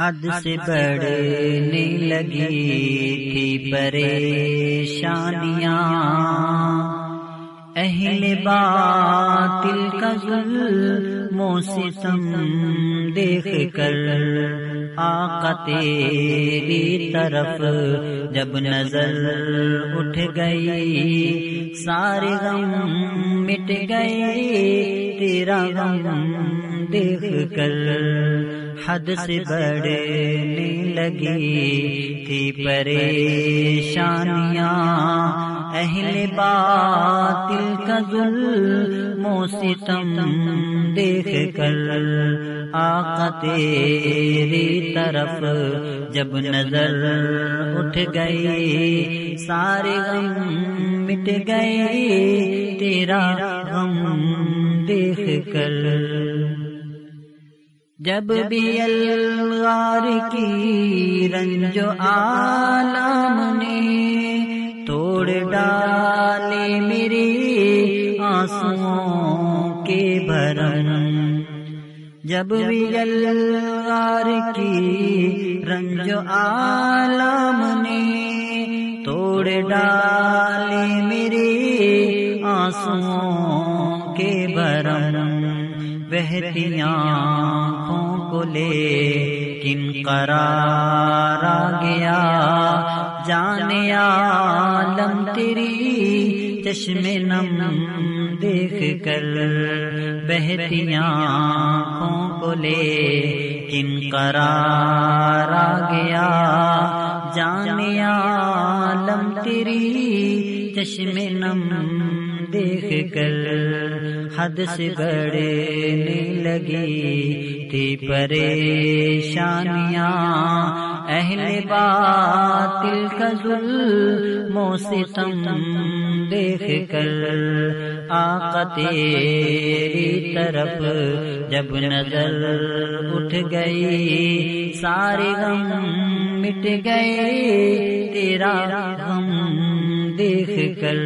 حد سے بڑھنے لگی تھی پریشانیاں۔ اہل باطل کا ظلم و ستم دیکھ کر آقا تیری طرف جب نظر اٹھ گئی سارے غم مٹ گئے تیرا غم دیکھ کر حد سے بڑھنے لگی تھی پریشانیاں، اہل باطل کا ظلم و ستم دیکھ کر آقا تیری طرف جب نظر اٹھ گئی، سارے غم مٹ گئے، تیرا غم دیکھ کر جب بھی الغار کی رنج عالم نے توڑ ڈالے میرے آنسوں کے بھرم جب بھی الغار کی رنج عالم نے توڑ ڈالے میرے آنسوں کے بھرم بہتی آنکھوں کو لے کن قرار آ گیا۔ جانے عالم تیری چشم نم دیکھ کر بہتی آنکھوں کو لے کن قرار آ گیا۔ جانے عالم تیری چشم نم دیکھ کر حد سے بڑھنے لگی تھی پریشانیاں۔ اہل باطل کا ظلم و ستم دیکھ کر آقا تیری طرف جب نظر اٹھ گئی، سارے غم مٹ گئے، تیرا غم دیکھ کر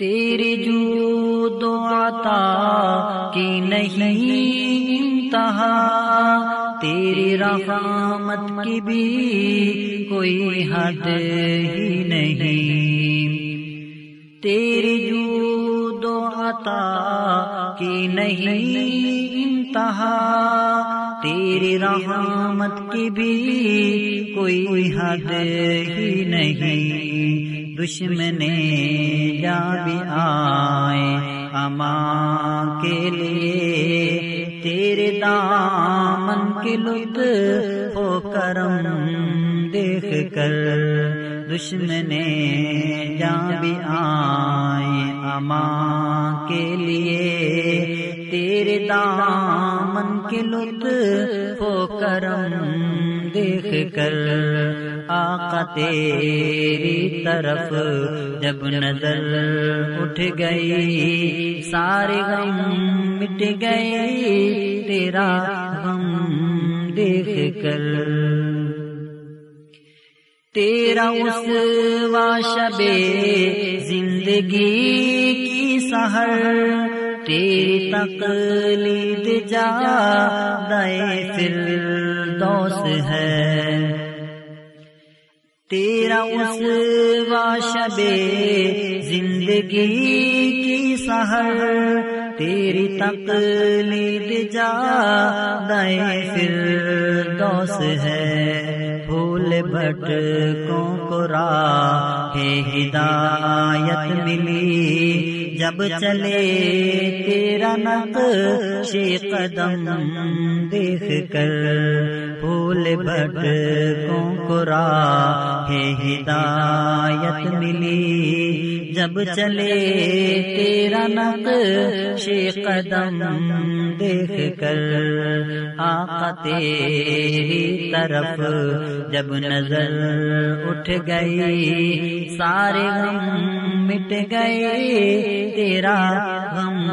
تیری جو دو عطا کی نہیں انتہا۔ تیری رحمت کی بھی کوئی حد ہی نہیں۔ تیری جو دو عطا کی نہیں انتہا۔ تیری رحمت کی بھی کوئی حد ہی نہیں۔ دشمن جا بھی آئے اما کے لیے تیرے دامن کے لطف ہو کرم دیکھ کر دشمن جا بھی آئے اما کے لیے تیرے دامن کے لطف ہو کرم دیکھ کر، آقا تیری طرف جب نظر اٹھ گئی، سارے غم مٹ گئے، تیرا غم دیکھ کر۔ تیرا اس واشب زندگی کی سہر تیری تقلید جا دے پھر ہے۔ تیرا اس واشب زندگی کی سہر تیری تقلید جا دے پھر ہے۔ پھول بٹ کو راہ ہدایت ملی۔ جب چلے تیرا نقش قدم دیکھ کر، پھول بٹ کو راہ ہدایت ملی۔ جب چلے تیرا نقش قدم دیکھ کر، آقا تیری طرف جب نظر اٹھ گئی، سارے غم مٹ گئے، تیرا غم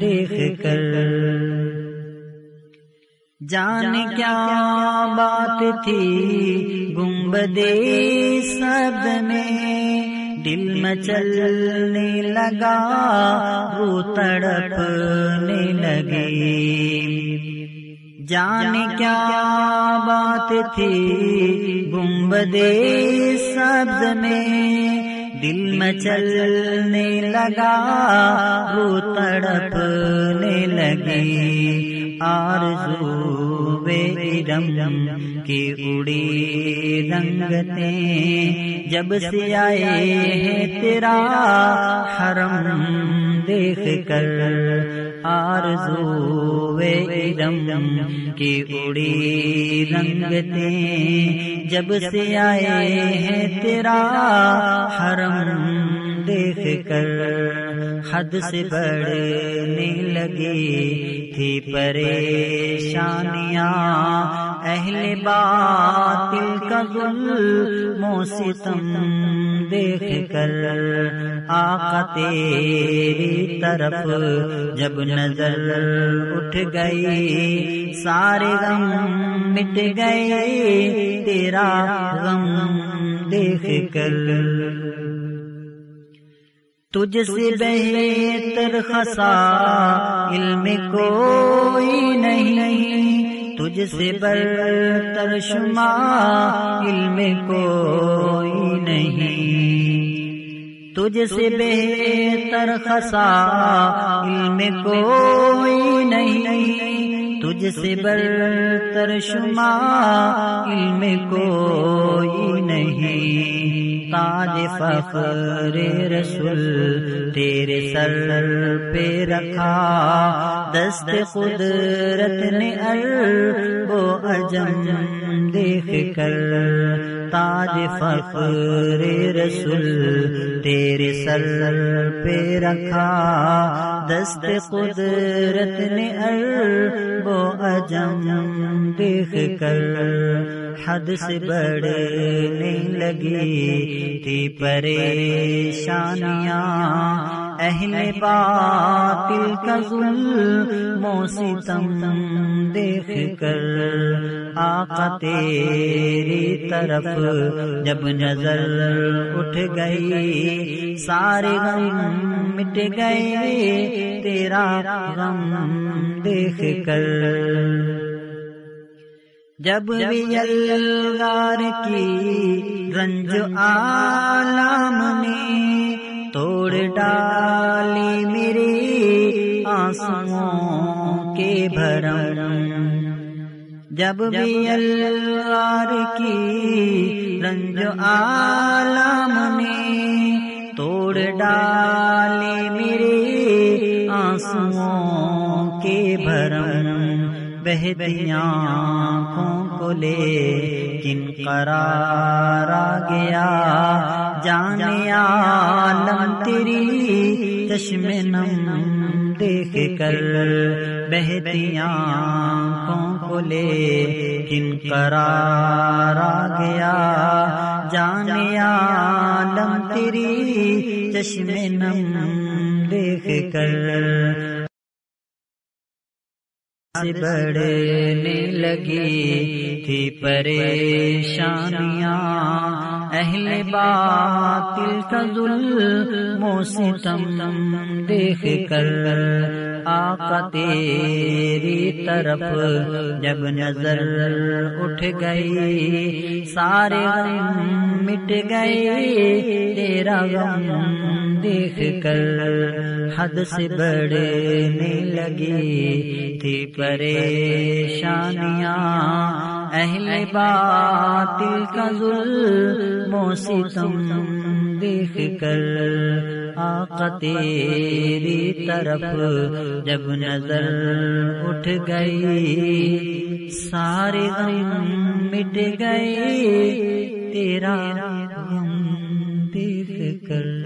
دیکھ کر۔ جان کیا بات تھی گنبدے سب میں دل میں چلنے لگا وہ تڑپنے لگی جان کیا بات تھی گنبدے سبز میں دل میں چلنے لگا، وہ تڑپنے لگی آرزو بے رم کی اڑی رنگتے جب سے آئے ہیں تیرا، حرم دیکھ کر آرزو بے کی اڑی رنگتے جب سے آئے ہیں تیرا حرم دیکھ کر حد سے بڑھنے لگی تھی پریشانیاں۔ اہل باطل کا ظلم و ستم دیکھ کر آقا تیری طرف جب نظر اٹھ گئی، سارے غم مٹ گئے، تیرا غم دیکھ کر۔ تجھ سے بہتر خسا علم کوئی نہیں۔ تجھ سے برتر شما علم کوئی نہیں۔ تجھ سے بہتر خسا علم کوئی نہیں۔ تجھ سے برتر شما علم کوئی نہیں۔ تاج فخر رسول تیرے سر پہ رکھا۔ دست قدرت نے وہ اجم دیکھ کر تاج فخر رسول، تیرے سر پہ رکھا، دست قدرت نے وہ اجم دیکھ کر حد سے بڑھنے لگی، تھی پریشانیاں اہل باطل کا ظلم و ستم دیکھ کر آقا تیری طرف جب نظر اٹھ گئی سارے غم مٹ گئے تیرا غم دیکھ کر۔ جب بھی الگار کی رنج عالم نے توڑ ڈالی میری آنسوں کے بھرم۔ جب بھی الگار کی رنج عالم نے توڑ ڈالی میری آنسوں کے بھرم۔ بہتی آنکھوں کو لے، کن قرار آ گیا؟ جانے عالم تیری چشم نم دیکھ کر بہتی آنکھوں کو لے، کن قرار آ گیا؟ جانے عالم تیری چشم نم دیکھ کر بڑھنے لگی تھی پریشانیاں۔ اہل باطل کا ظلم و ستم دیکھ کر آقا تیری طرف جب نظر اٹھ گئی، سارے غم مٹ گئے۔ تیرا غم دیکھ کر حد سے بڑھنے لگی تھی پریشانیاں اہل باطل کا ظلم و ستم، دیکھ کر آقا تیری طرف جب نظر اٹھ گئی، سارے غم مٹ گئے، تیرا غم دیکھ کر۔